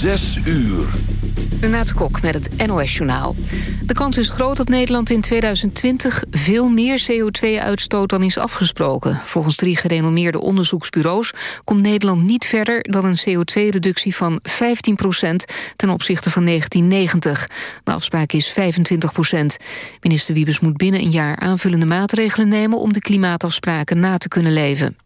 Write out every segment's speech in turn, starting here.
Zes uur. Renate Kok met het NOS Journaal. De kans is groot dat Nederland in 2020 veel meer CO2 uitstoot dan is afgesproken. Volgens drie gerenommeerde onderzoeksbureaus komt Nederland niet verder dan een CO2-reductie van 15% ten opzichte van 1990. De afspraak is 25% Minister Wiebes moet binnen een jaar aanvullende maatregelen nemen om de klimaatafspraken na te kunnen leven.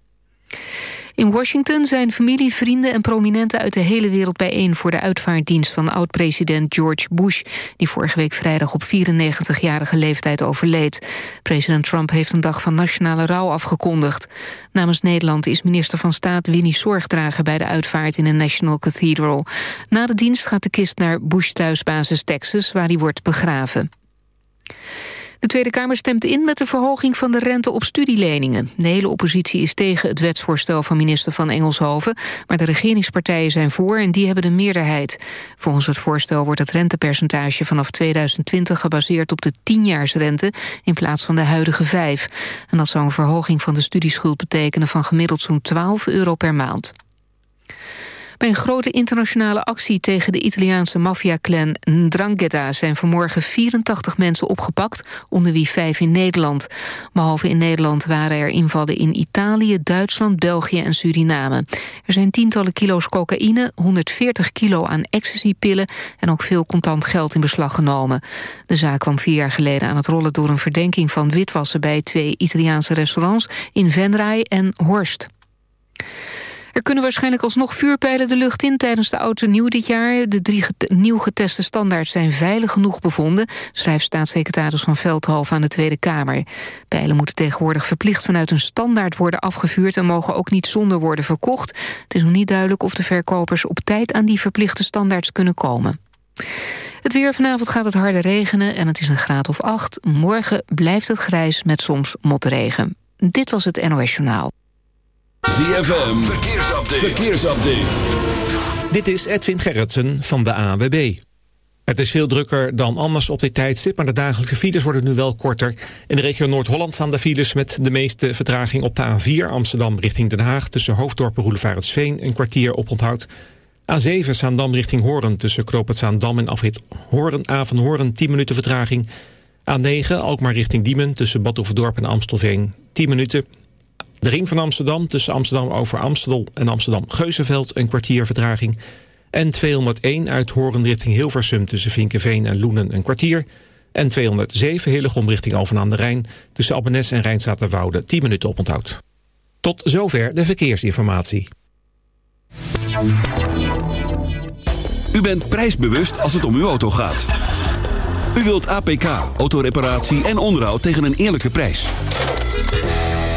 In Washington zijn familie, vrienden en prominenten uit de hele wereld bijeen... voor de uitvaartdienst van oud-president George Bush... die vorige week vrijdag op 94-jarige leeftijd overleed. President Trump heeft een dag van nationale rouw afgekondigd. Namens Nederland is minister van Staat Winnie Zorgdrager... bij de uitvaart in de National Cathedral. Na de dienst gaat de kist naar Bush thuisbasis Texas... waar hij wordt begraven. De Tweede Kamer stemt in met de verhoging van de rente op studieleningen. De hele oppositie is tegen het wetsvoorstel van minister van Engelshoven... maar de regeringspartijen zijn voor en die hebben de meerderheid. Volgens het voorstel wordt het rentepercentage vanaf 2020 gebaseerd op de 10-jaarsrente... in plaats van de huidige 5. En dat zou een verhoging van de studieschuld betekenen... van gemiddeld zo'n 12 euro per maand. Bij een grote internationale actie tegen de Italiaanse maffiaclan Ndrangheta zijn vanmorgen 84 mensen opgepakt, onder wie vijf in Nederland. Behalve in Nederland waren er invallen in Italië, Duitsland, België en Suriname. Er zijn tientallen kilo's cocaïne, 140 kilo aan ecstasypillen en ook veel contant geld in beslag genomen. De zaak kwam vier jaar geleden aan het rollen door een verdenking van witwassen bij twee Italiaanse restaurants in Venray en Horst. Er kunnen waarschijnlijk alsnog vuurpijlen de lucht in tijdens de auto nieuw dit jaar. De drie nieuw geteste standaards zijn veilig genoeg bevonden, schrijft staatssecretaris van Veldhoven aan de Tweede Kamer. Pijlen moeten tegenwoordig verplicht vanuit een standaard worden afgevuurd en mogen ook niet zonder worden verkocht. Het is nog niet duidelijk of de verkopers op tijd aan die verplichte standaards kunnen komen. Het weer vanavond gaat het harde regenen en het is een graad of acht. Morgen blijft het grijs met soms motregen. Dit was het NOS Journaal. ZFM, verkeersupdate. verkeersupdate. Dit is Edwin Gerritsen van de ANWB. Het is veel drukker dan anders op dit tijdstip... maar de dagelijkse files worden nu wel korter. In de regio Noord-Holland staan de files met de meeste vertraging op de A4... Amsterdam richting Den Haag tussen Hoofddorp en Roelevaretsveen... een kwartier op onthoud. A7 Zaandam richting Hoorn tussen Knoopend Zaandam en afrit Hoorn... A van Hoorn 10 minuten vertraging. A9 Alkmaar richting Diemen tussen Bad Oeverdorp en Amstelveen 10 minuten... De ring van Amsterdam tussen Amsterdam over Amstel en Amsterdam-Geuzenveld een kwartier vertraging. En 201 uit Horen richting Hilversum tussen Vinkenveen en Loenen een kwartier. En 207 Hillegom richting Alphen aan de Rijn tussen Abbenes en Rijnstaterwoude 10 minuten oponthoud. Tot zover de verkeersinformatie. U bent prijsbewust als het om uw auto gaat. U wilt APK, autoreparatie en onderhoud tegen een eerlijke prijs.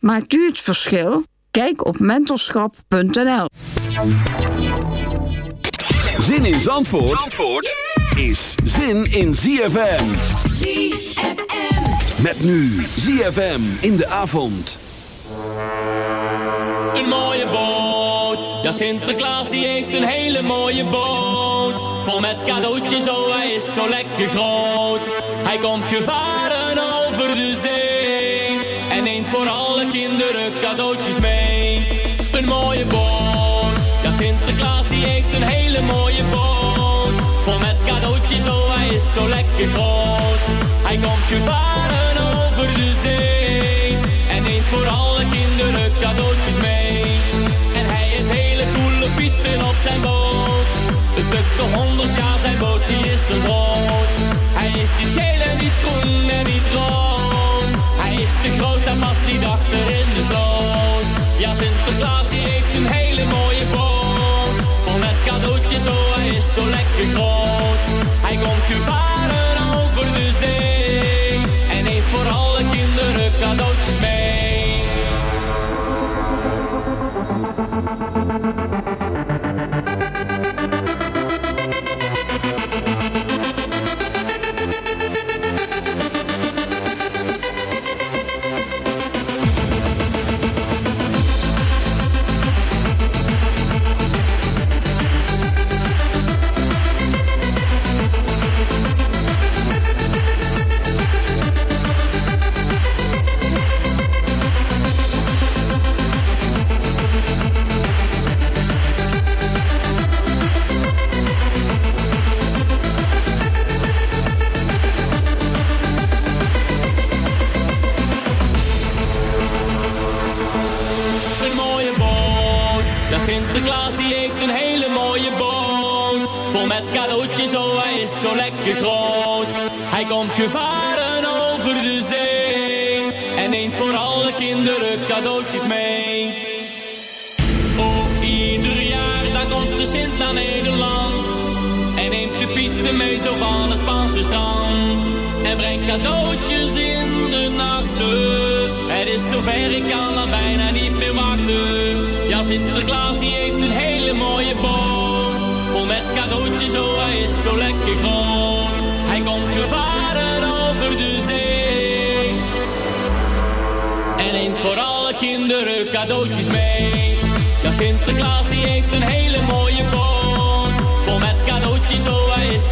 Maakt u het verschil? Kijk op mentorschap.nl. Zin in Zandvoort, Zandvoort is zin in ZFM. ZFM. Met nu ZFM in de avond. Een mooie boot, Ja, Sinterklaas die heeft een hele mooie boot. Vol met cadeautjes, oh hij is zo lekker groot. Hij komt gevaren over de zee. Kinderen cadeautjes mee. Een mooie boot. Ja, Sinterklaas die heeft een hele mooie boot. Vol met cadeautjes, oh hij is zo lekker groot. Hij komt gevaren over de zee. En neemt voor alle kinderen cadeautjes mee. En hij heeft hele coole pieten op zijn boot. Een stuk de honderd jaar zijn boot, die is zo groot. Hij is niet geel en niet groen en niet rood. Hij is te groot en past niet achter Sinterklaas die heeft een hele mooie boot. Vol met cadeautjes, oh hij is zo lekker groot. Hij komt gevaren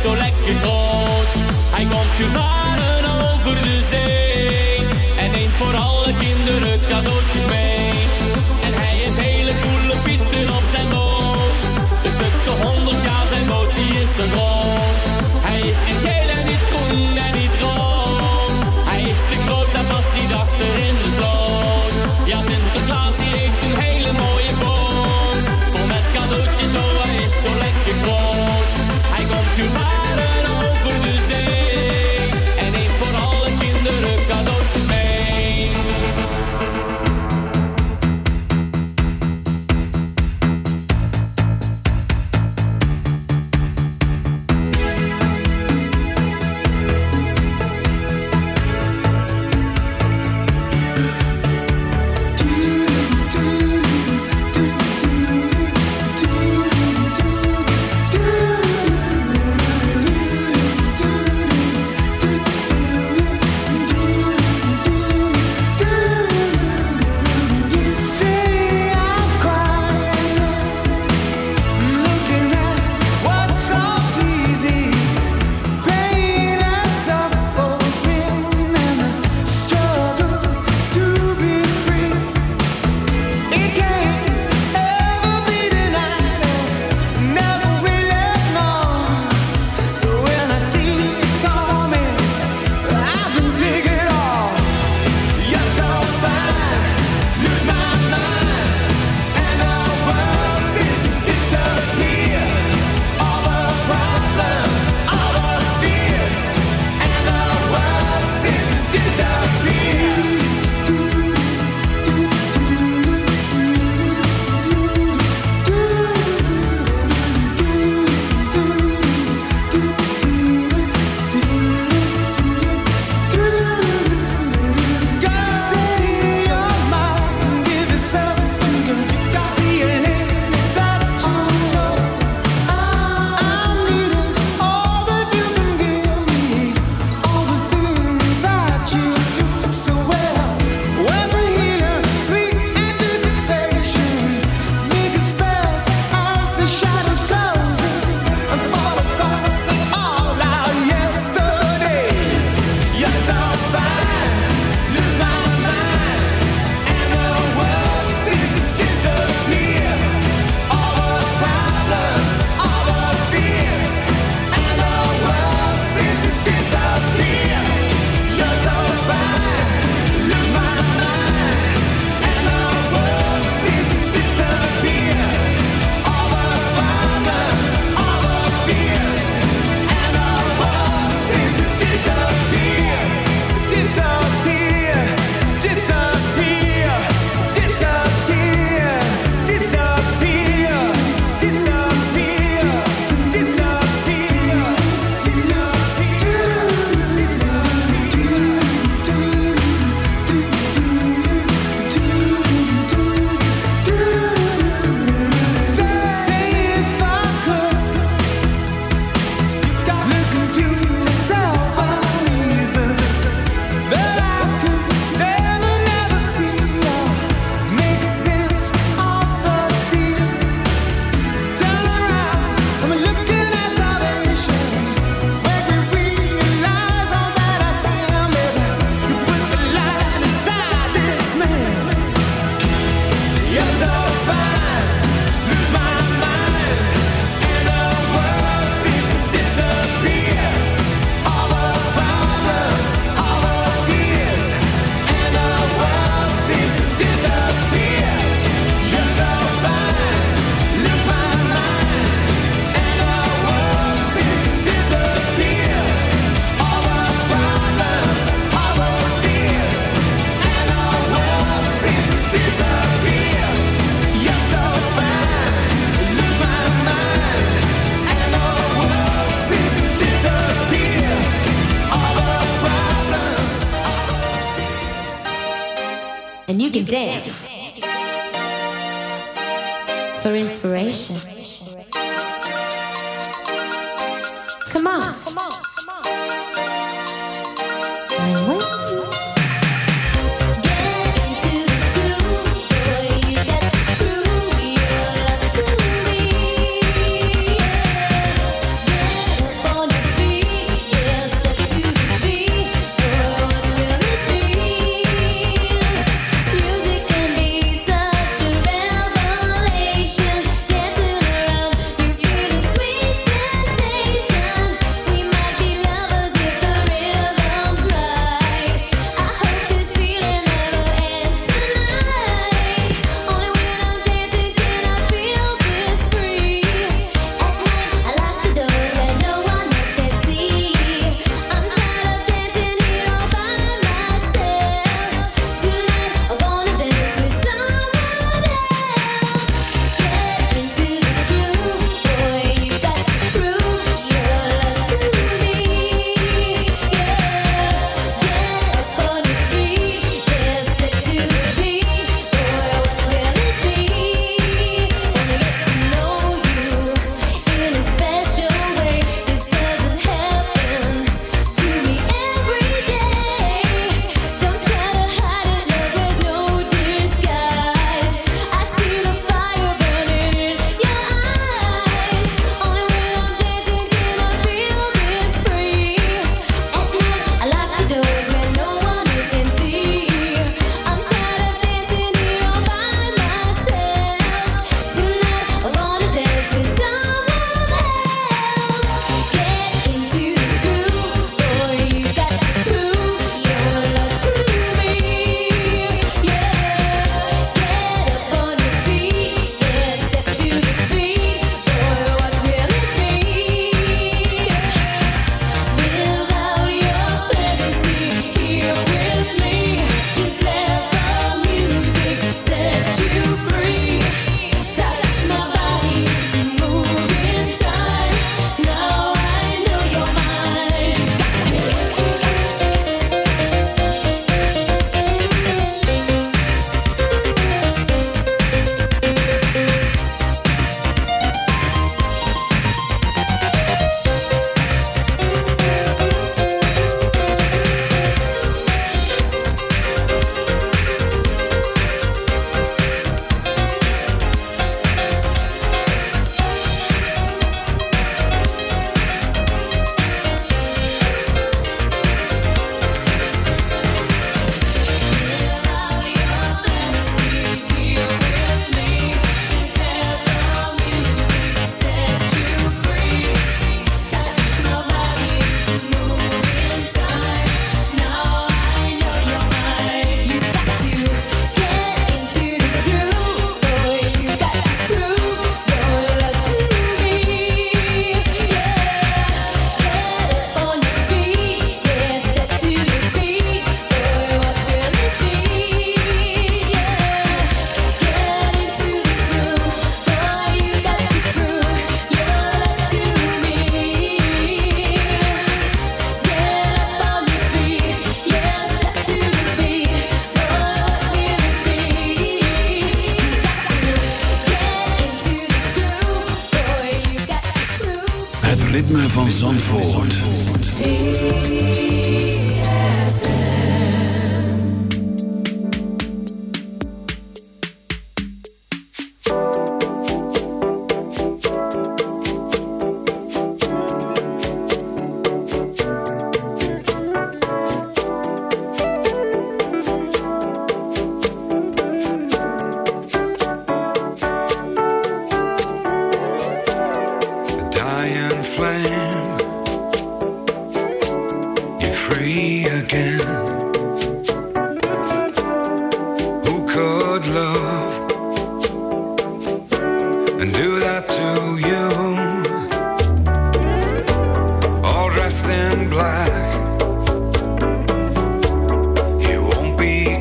zo lekker groot. Hij komt gevaren over de zee. En neemt voor alle kinderen cadeautjes mee. En hij heeft hele coole pieten op zijn boot. De honderd jaar zijn boot, die is zo groot. Hij is niet geel en niet groen en niet rood. Hij is te groot, dat past niet achter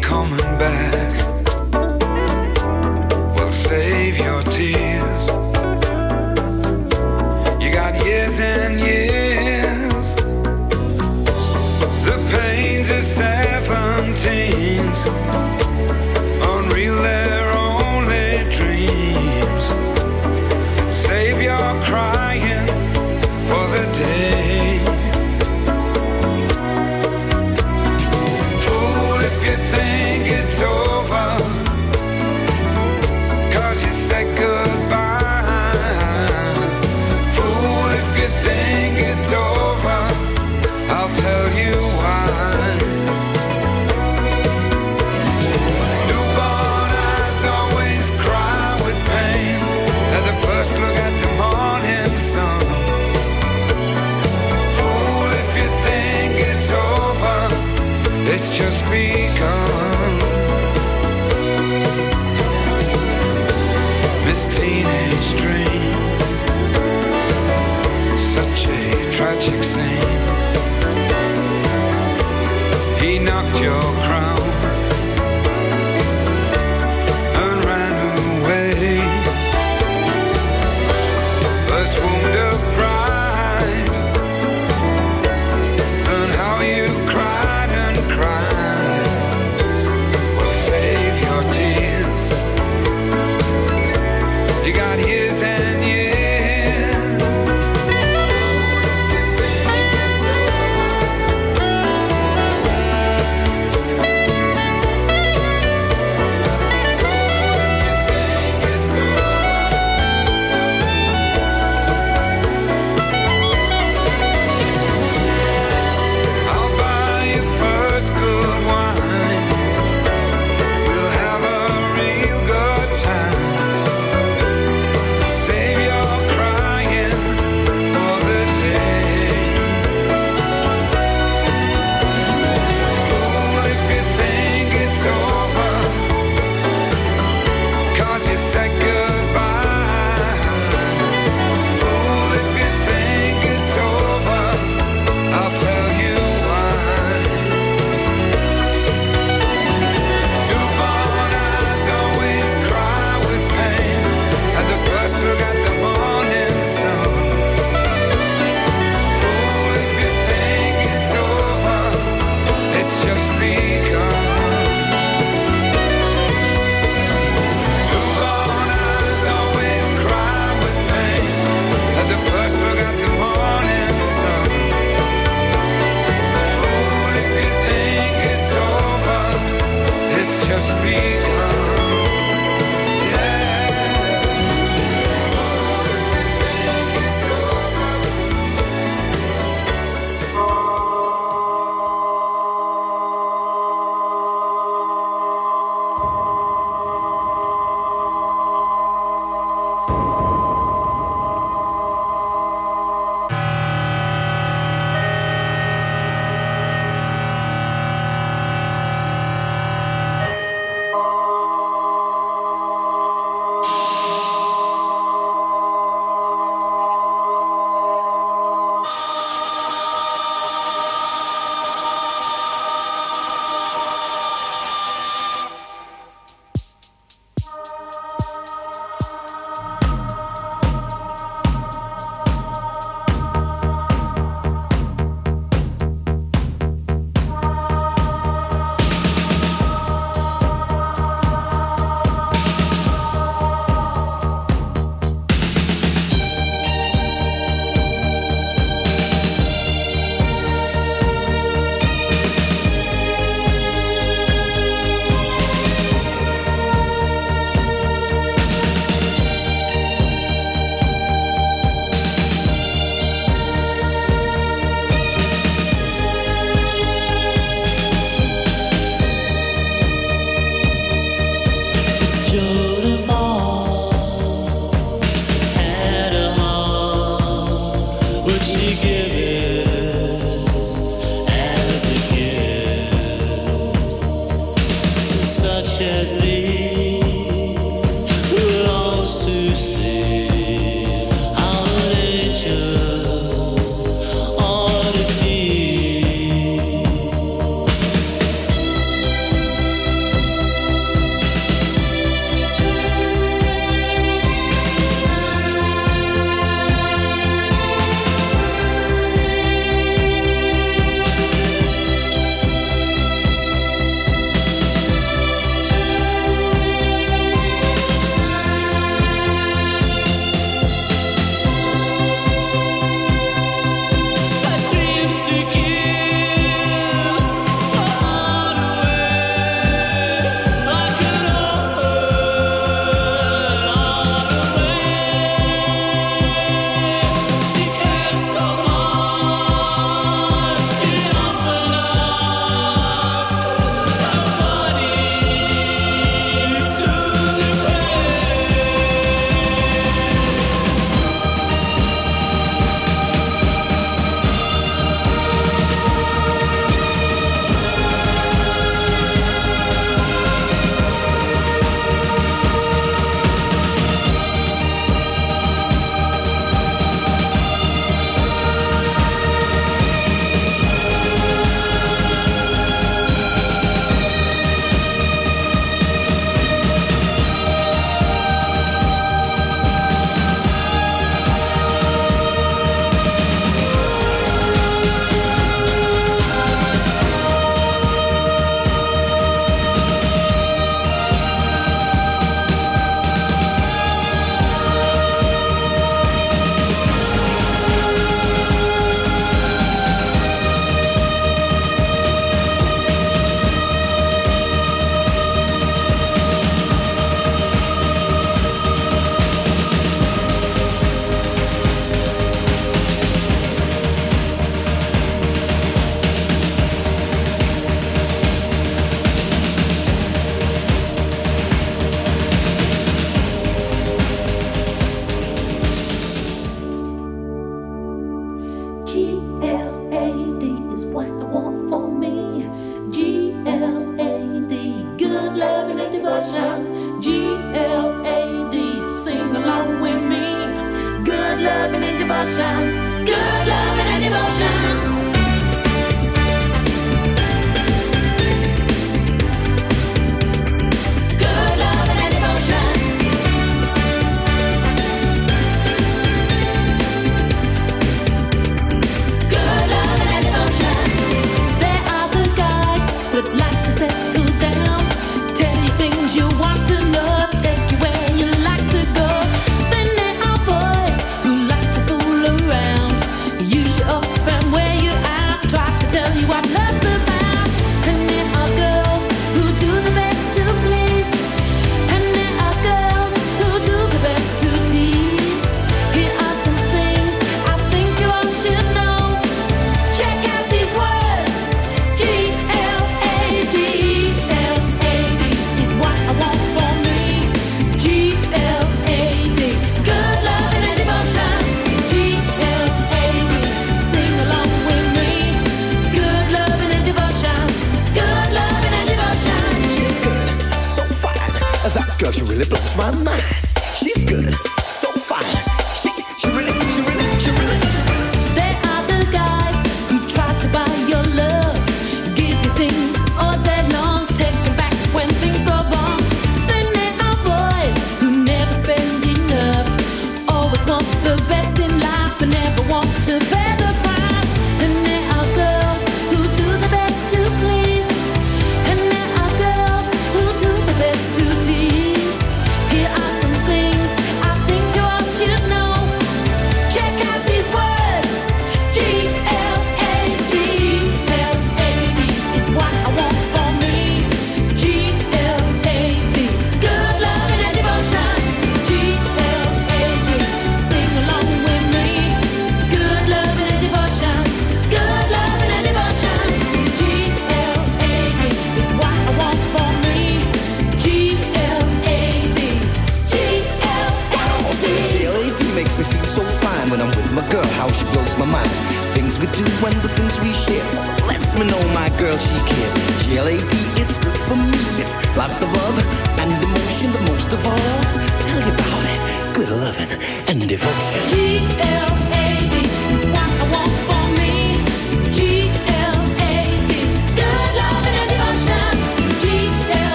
coming back.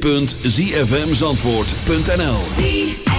www.zfmzandvoort.nl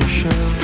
social